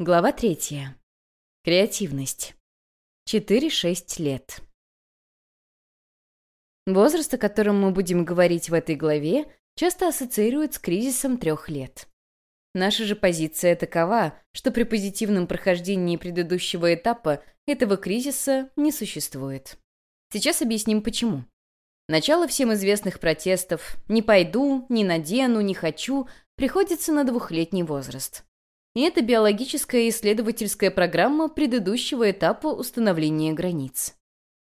Глава третья. Креативность. 4-6 лет. Возраст, о котором мы будем говорить в этой главе, часто ассоциируют с кризисом трех лет. Наша же позиция такова, что при позитивном прохождении предыдущего этапа этого кризиса не существует. Сейчас объясним почему. Начало всем известных протестов «не пойду», «не надену», «не хочу» приходится на двухлетний возраст. И это биологическая исследовательская программа предыдущего этапа установления границ.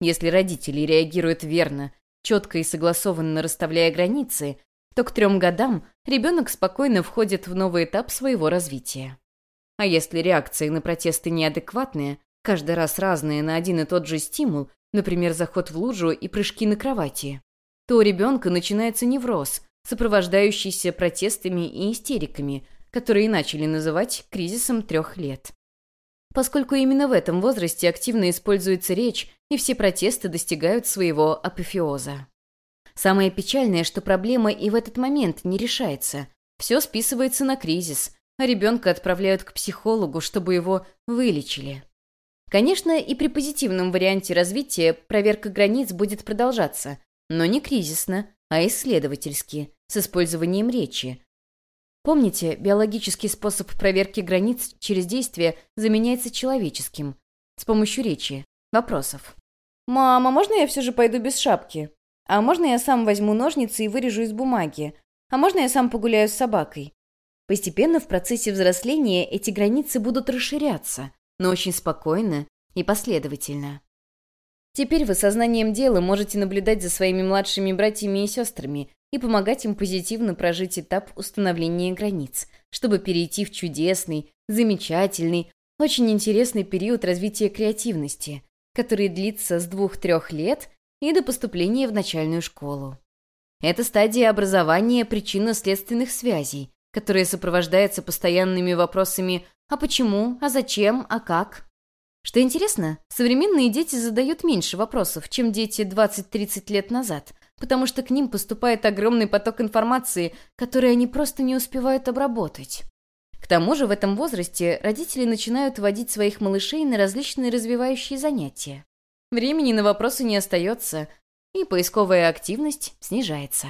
Если родители реагируют верно, четко и согласованно расставляя границы, то к трем годам ребенок спокойно входит в новый этап своего развития. А если реакции на протесты неадекватные, каждый раз разные на один и тот же стимул, например, заход в лужу и прыжки на кровати, то у ребенка начинается невроз, сопровождающийся протестами и истериками, которые и начали называть кризисом трех лет. Поскольку именно в этом возрасте активно используется речь, и все протесты достигают своего апофеоза. Самое печальное, что проблема и в этот момент не решается. Все списывается на кризис, а ребенка отправляют к психологу, чтобы его вылечили. Конечно, и при позитивном варианте развития проверка границ будет продолжаться, но не кризисно, а исследовательски, с использованием речи. Помните, биологический способ проверки границ через действие заменяется человеческим, с помощью речи, вопросов. «Мама, можно я все же пойду без шапки? А можно я сам возьму ножницы и вырежу из бумаги? А можно я сам погуляю с собакой?» Постепенно в процессе взросления эти границы будут расширяться, но очень спокойно и последовательно. Теперь вы сознанием дела можете наблюдать за своими младшими братьями и сестрами и помогать им позитивно прожить этап установления границ, чтобы перейти в чудесный, замечательный, очень интересный период развития креативности, который длится с двух-трех лет и до поступления в начальную школу. Это стадия образования причинно-следственных связей, которая сопровождается постоянными вопросами «а почему?», «а зачем?», «а как?». Что интересно, современные дети задают меньше вопросов, чем дети 20-30 лет назад, потому что к ним поступает огромный поток информации, который они просто не успевают обработать. К тому же в этом возрасте родители начинают водить своих малышей на различные развивающие занятия. Времени на вопросы не остается, и поисковая активность снижается.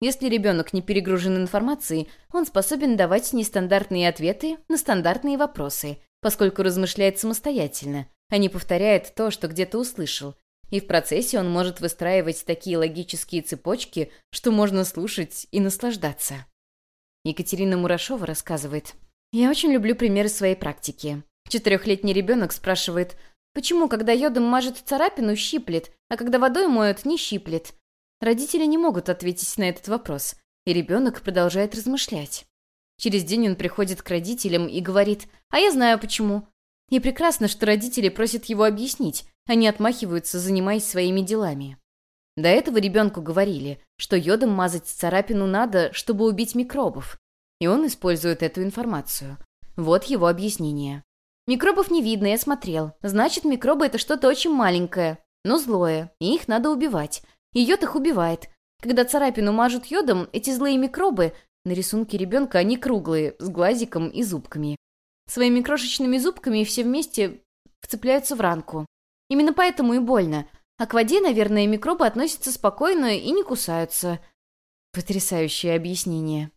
Если ребенок не перегружен информацией, он способен давать нестандартные ответы на стандартные вопросы, поскольку размышляет самостоятельно, а не повторяет то, что где-то услышал. И в процессе он может выстраивать такие логические цепочки, что можно слушать и наслаждаться. Екатерина Мурашова рассказывает. «Я очень люблю примеры своей практики. Четырехлетний ребенок спрашивает, почему, когда йодом мажет царапину, щиплет, а когда водой моют, не щиплет? Родители не могут ответить на этот вопрос, и ребенок продолжает размышлять. Через день он приходит к родителям и говорит «А я знаю почему». И прекрасно, что родители просят его объяснить, они отмахиваются, занимаясь своими делами. До этого ребенку говорили, что йодом мазать царапину надо, чтобы убить микробов. И он использует эту информацию. Вот его объяснение. Микробов не видно, я смотрел. Значит, микробы — это что-то очень маленькое, но злое, и их надо убивать. И йод их убивает. Когда царапину мажут йодом, эти злые микробы, на рисунке ребенка они круглые, с глазиком и зубками. Своими крошечными зубками все вместе вцепляются в ранку. Именно поэтому и больно. А к воде, наверное, микробы относятся спокойно и не кусаются. Потрясающее объяснение.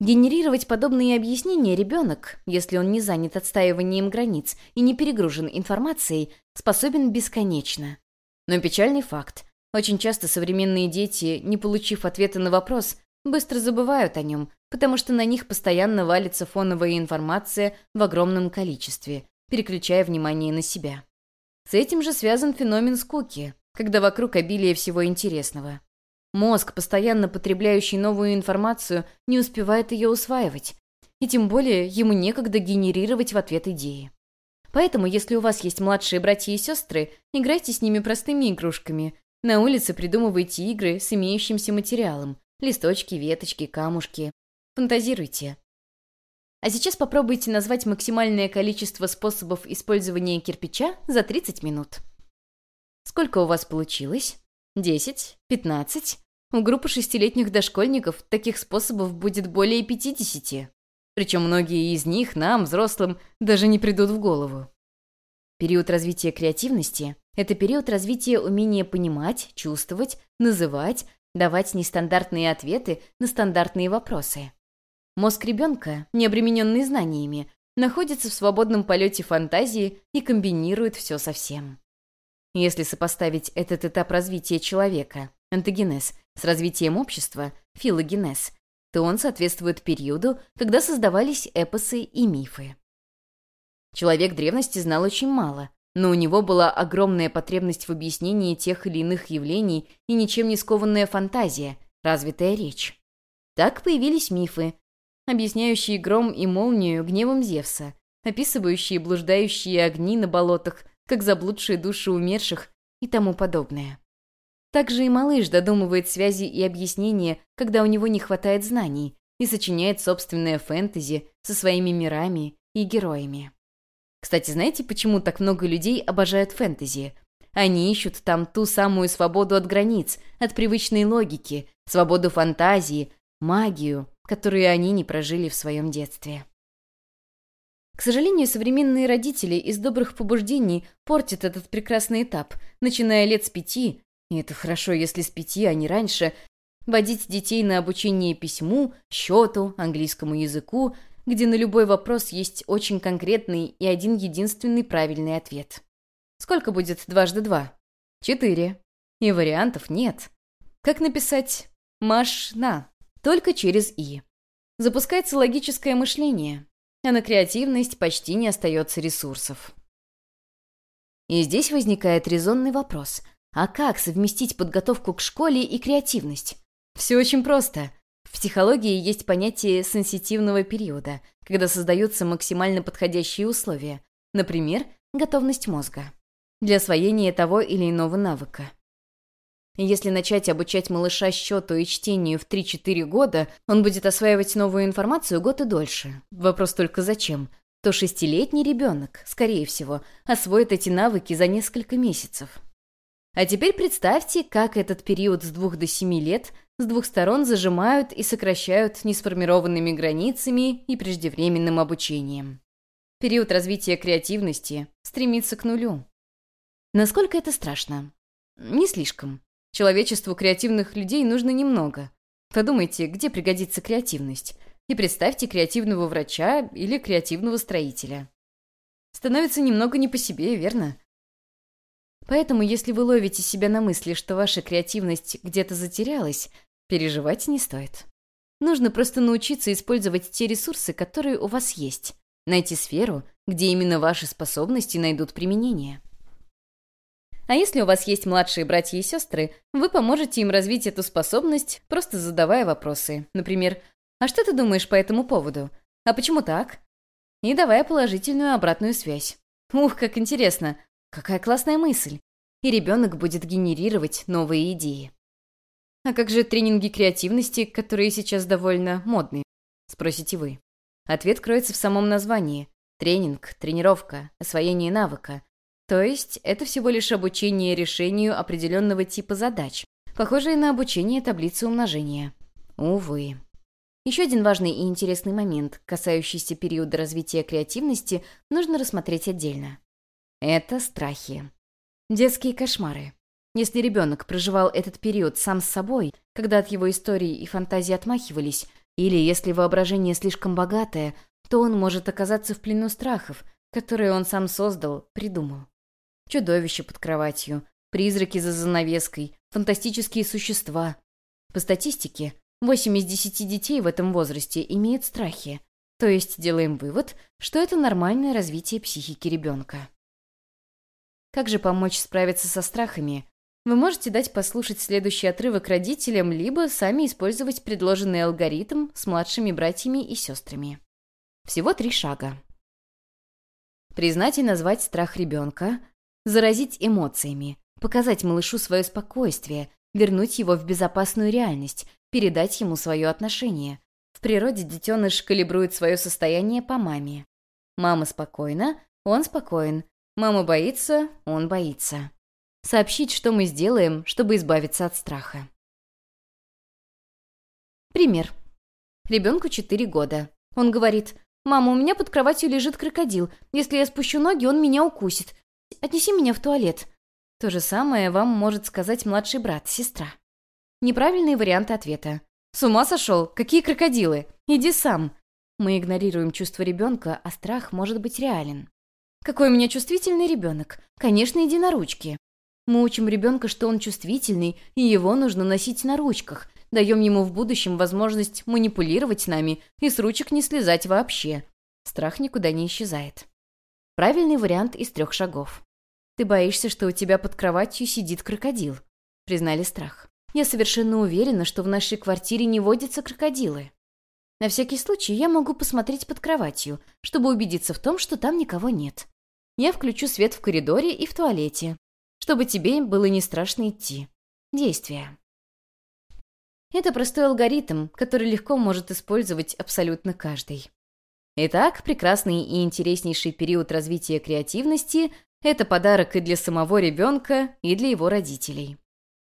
Генерировать подобные объяснения ребенок, если он не занят отстаиванием границ и не перегружен информацией, способен бесконечно. Но печальный факт. Очень часто современные дети, не получив ответа на вопрос, быстро забывают о нем, потому что на них постоянно валится фоновая информация в огромном количестве, переключая внимание на себя. С этим же связан феномен скуки, когда вокруг обилие всего интересного. Мозг, постоянно потребляющий новую информацию, не успевает ее усваивать, и тем более ему некогда генерировать в ответ идеи. Поэтому, если у вас есть младшие братья и сестры, играйте с ними простыми игрушками, на улице придумывайте игры с имеющимся материалом. Листочки, веточки, камушки. Фантазируйте. А сейчас попробуйте назвать максимальное количество способов использования кирпича за 30 минут. Сколько у вас получилось? 10? 15? У группы шестилетних дошкольников таких способов будет более 50. Причем многие из них нам, взрослым, даже не придут в голову. Период развития креативности – это период развития умения понимать, чувствовать, называть, давать нестандартные ответы на стандартные вопросы. Мозг ребенка, не обремененный знаниями, находится в свободном полете фантазии и комбинирует все со всем. Если сопоставить этот этап развития человека, антогенез, с развитием общества, филогенез, то он соответствует периоду, когда создавались эпосы и мифы. Человек древности знал очень мало, но у него была огромная потребность в объяснении тех или иных явлений и ничем не скованная фантазия, развитая речь. Так появились мифы, объясняющие гром и молнию гневом Зевса, описывающие блуждающие огни на болотах, как заблудшие души умерших и тому подобное. Также и малыш додумывает связи и объяснения, когда у него не хватает знаний, и сочиняет собственное фэнтези со своими мирами и героями. Кстати, знаете, почему так много людей обожают фэнтези? Они ищут там ту самую свободу от границ, от привычной логики, свободу фантазии, магию, которую они не прожили в своем детстве. К сожалению, современные родители из добрых побуждений портят этот прекрасный этап, начиная лет с пяти, и это хорошо, если с пяти, а не раньше, водить детей на обучение письму, счету, английскому языку, где на любой вопрос есть очень конкретный и один единственный правильный ответ. Сколько будет дважды два? Четыре. И вариантов нет. Как написать «маш-на»? Только через «и». Запускается логическое мышление, а на креативность почти не остается ресурсов. И здесь возникает резонный вопрос. А как совместить подготовку к школе и креативность? Все очень просто. В психологии есть понятие сенситивного периода, когда создаются максимально подходящие условия, например, готовность мозга, для освоения того или иного навыка. Если начать обучать малыша счету и чтению в 3-4 года, он будет осваивать новую информацию год и дольше. Вопрос только зачем? То шестилетний ребенок, скорее всего, освоит эти навыки за несколько месяцев. А теперь представьте, как этот период с двух до семи лет с двух сторон зажимают и сокращают несформированными границами и преждевременным обучением. Период развития креативности стремится к нулю. Насколько это страшно? Не слишком. Человечеству креативных людей нужно немного. Подумайте, где пригодится креативность. И представьте креативного врача или креативного строителя. Становится немного не по себе, верно? Поэтому, если вы ловите себя на мысли, что ваша креативность где-то затерялась, переживать не стоит. Нужно просто научиться использовать те ресурсы, которые у вас есть. Найти сферу, где именно ваши способности найдут применение. А если у вас есть младшие братья и сестры, вы поможете им развить эту способность, просто задавая вопросы. Например, «А что ты думаешь по этому поводу? А почему так?» И давая положительную обратную связь. Ух, как интересно! Какая классная мысль! И ребенок будет генерировать новые идеи. А как же тренинги креативности, которые сейчас довольно модные? Спросите вы. Ответ кроется в самом названии. Тренинг, тренировка, освоение навыка. То есть это всего лишь обучение решению определенного типа задач, похожее на обучение таблицы умножения. Увы. Еще один важный и интересный момент, касающийся периода развития креативности, нужно рассмотреть отдельно. Это страхи. Детские кошмары. Если ребенок проживал этот период сам с собой, когда от его истории и фантазии отмахивались, или если воображение слишком богатое, то он может оказаться в плену страхов, которые он сам создал, придумал чудовища под кроватью, призраки за занавеской, фантастические существа. По статистике, 8 из 10 детей в этом возрасте имеют страхи, то есть делаем вывод, что это нормальное развитие психики ребенка. Как же помочь справиться со страхами? Вы можете дать послушать следующий отрывок родителям, либо сами использовать предложенный алгоритм с младшими братьями и сестрами. Всего три шага. Признать и назвать страх ребенка, заразить эмоциями, показать малышу свое спокойствие, вернуть его в безопасную реальность, передать ему свое отношение. В природе детеныш калибрует свое состояние по маме. Мама спокойна, он спокоен. Мама боится, он боится. Сообщить, что мы сделаем, чтобы избавиться от страха. Пример. Ребенку 4 года. Он говорит, «Мама, у меня под кроватью лежит крокодил. Если я спущу ноги, он меня укусит. Отнеси меня в туалет». То же самое вам может сказать младший брат, сестра. Неправильные варианты ответа. «С ума сошел? Какие крокодилы? Иди сам!» Мы игнорируем чувство ребенка, а страх может быть реален. «Какой у меня чувствительный ребенок? Конечно, иди на ручки!» Мы учим ребенка, что он чувствительный, и его нужно носить на ручках. Даем ему в будущем возможность манипулировать нами и с ручек не слезать вообще. Страх никуда не исчезает. Правильный вариант из трех шагов. Ты боишься, что у тебя под кроватью сидит крокодил. Признали страх. Я совершенно уверена, что в нашей квартире не водятся крокодилы. На всякий случай я могу посмотреть под кроватью, чтобы убедиться в том, что там никого нет. Я включу свет в коридоре и в туалете, чтобы тебе было не страшно идти. Действия. Это простой алгоритм, который легко может использовать абсолютно каждый. Итак, прекрасный и интереснейший период развития креативности – это подарок и для самого ребенка, и для его родителей.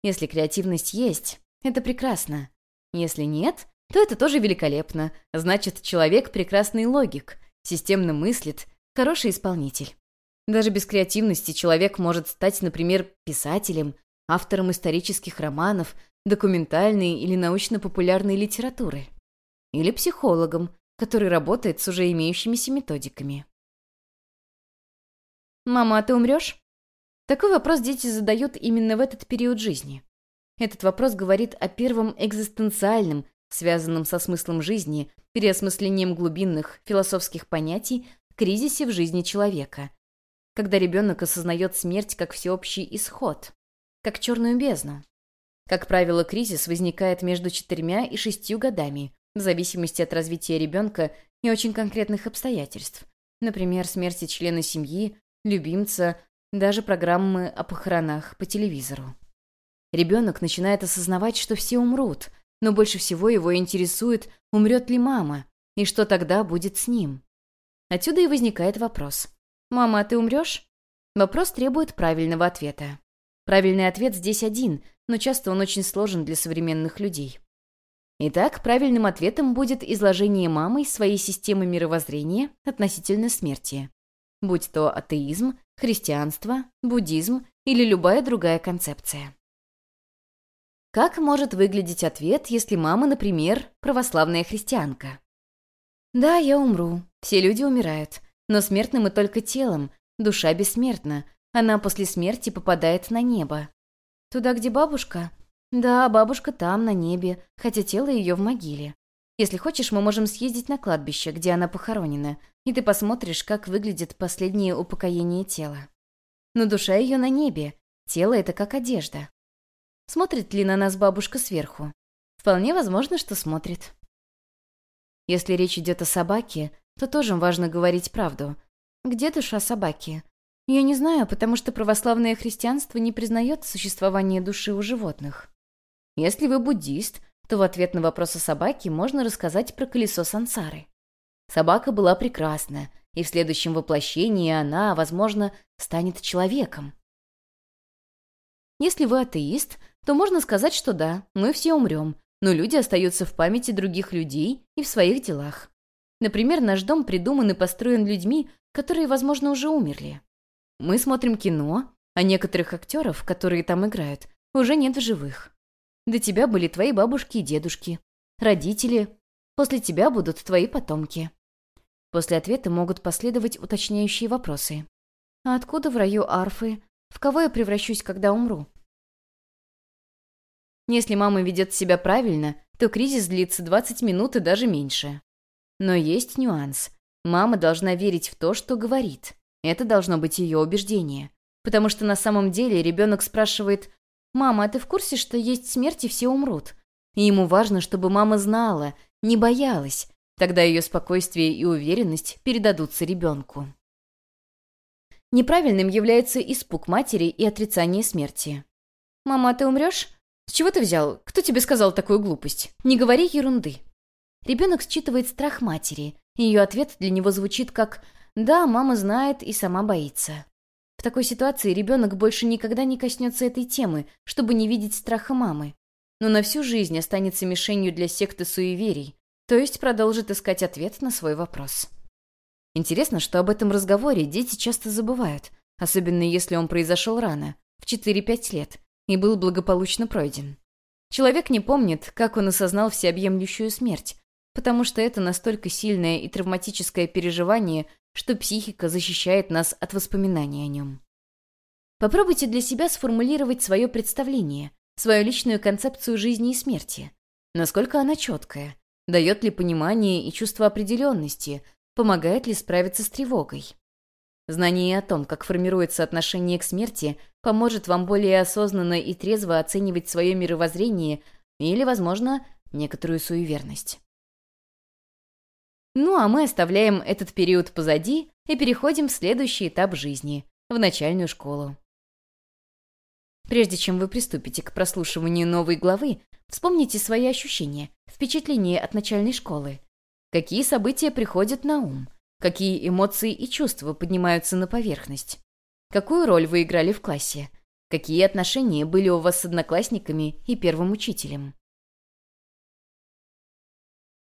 Если креативность есть, это прекрасно. Если нет, то это тоже великолепно. Значит, человек прекрасный логик, системно мыслит, хороший исполнитель. Даже без креативности человек может стать, например, писателем, автором исторических романов, документальной или научно-популярной литературы. Или психологом, который работает с уже имеющимися методиками. «Мама, а ты умрешь?» Такой вопрос дети задают именно в этот период жизни. Этот вопрос говорит о первом экзистенциальном, связанном со смыслом жизни, переосмыслением глубинных философских понятий, кризисе в жизни человека. Когда ребенок осознает смерть как всеобщий исход, как черную бездну. Как правило, кризис возникает между четырьмя и шестью годами, в зависимости от развития ребенка и очень конкретных обстоятельств. Например, смерти члена семьи, любимца, даже программы о похоронах по телевизору. Ребенок начинает осознавать, что все умрут, но больше всего его интересует, умрет ли мама, и что тогда будет с ним. Отсюда и возникает вопрос. «Мама, а ты умрешь?» Вопрос требует правильного ответа. Правильный ответ здесь один, но часто он очень сложен для современных людей. Итак, правильным ответом будет изложение мамой своей системы мировоззрения относительно смерти. Будь то атеизм, христианство, буддизм или любая другая концепция. Как может выглядеть ответ, если мама, например, православная христианка? Да, я умру. Все люди умирают. Но смертны мы только телом. Душа бессмертна. Она после смерти попадает на небо. Туда, где бабушка? Да, бабушка там, на небе, хотя тело ее в могиле. Если хочешь, мы можем съездить на кладбище, где она похоронена, и ты посмотришь, как выглядит последнее упокоение тела. Но душа ее на небе, тело — это как одежда. Смотрит ли на нас бабушка сверху? Вполне возможно, что смотрит. Если речь идет о собаке, то тоже важно говорить правду. Где душа собаки? Я не знаю, потому что православное христианство не признает существование души у животных. Если вы буддист, то в ответ на вопрос о собаке можно рассказать про колесо сансары. Собака была прекрасна, и в следующем воплощении она, возможно, станет человеком. Если вы атеист, то можно сказать, что да, мы все умрем, но люди остаются в памяти других людей и в своих делах. Например, наш дом придуман и построен людьми, которые, возможно, уже умерли. Мы смотрим кино, а некоторых актеров, которые там играют, уже нет в живых. До тебя были твои бабушки и дедушки, родители. После тебя будут твои потомки. После ответа могут последовать уточняющие вопросы. А откуда в раю арфы? В кого я превращусь, когда умру? Если мама ведет себя правильно, то кризис длится 20 минут и даже меньше. Но есть нюанс. Мама должна верить в то, что говорит. Это должно быть ее убеждение. Потому что на самом деле ребенок спрашивает «Мама, а ты в курсе, что есть смерть и все умрут?» И ему важно, чтобы мама знала, не боялась, Тогда ее спокойствие и уверенность передадутся ребенку. Неправильным является испуг матери и отрицание смерти. «Мама, ты умрешь? С чего ты взял? Кто тебе сказал такую глупость? Не говори ерунды». Ребенок считывает страх матери, и ее ответ для него звучит как «Да, мама знает и сама боится». В такой ситуации ребенок больше никогда не коснется этой темы, чтобы не видеть страха мамы. Но на всю жизнь останется мишенью для секты суеверий, то есть продолжит искать ответ на свой вопрос. Интересно, что об этом разговоре дети часто забывают, особенно если он произошел рано, в 4-5 лет, и был благополучно пройден. Человек не помнит, как он осознал всеобъемлющую смерть, потому что это настолько сильное и травматическое переживание, что психика защищает нас от воспоминаний о нем. Попробуйте для себя сформулировать свое представление, свою личную концепцию жизни и смерти. Насколько она четкая, дает ли понимание и чувство определенности, помогает ли справиться с тревогой. Знание о том, как формируется отношение к смерти, поможет вам более осознанно и трезво оценивать свое мировоззрение или, возможно, некоторую суеверность. Ну а мы оставляем этот период позади и переходим в следующий этап жизни – в начальную школу. Прежде чем вы приступите к прослушиванию новой главы, вспомните свои ощущения, впечатления от начальной школы. Какие события приходят на ум? Какие эмоции и чувства поднимаются на поверхность? Какую роль вы играли в классе? Какие отношения были у вас с одноклассниками и первым учителем?